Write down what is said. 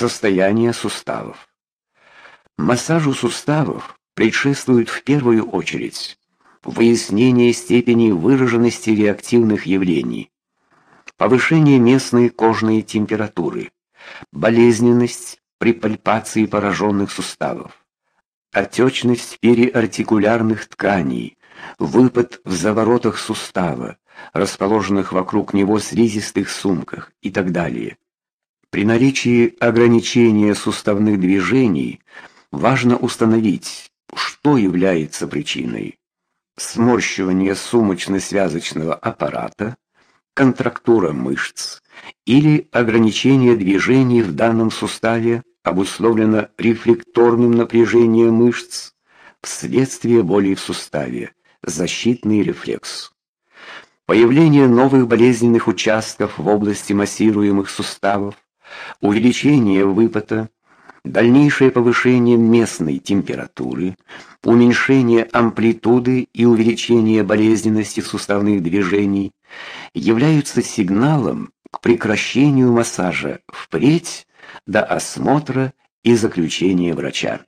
Состояние суставов. Массажу суставов предшествует в первую очередь выяснение степени выраженности реактивных явлений, повышение местной кожной температуры, болезненность при пальпации пораженных суставов, отечность периартикулярных тканей, выпад в заворотах сустава, расположенных вокруг него слизистых сумках и так далее. При наличии ограничения суставных движений важно установить, что является причиной: сморщивание сумочно-связочного аппарата, контрактура мышц или ограничение движений в данном суставе обусловлено рефлекторным напряжением мышц вследствие боли в суставе, защитный рефлекс. Появление новых болезненных участков в области массируемых суставов, увеличение выпада, дальнейшее повышение местной температуры, уменьшение амплитуды и увеличение болезненности суставных движений являются сигналом к прекращению массажа впредь до осмотра и заключения врача.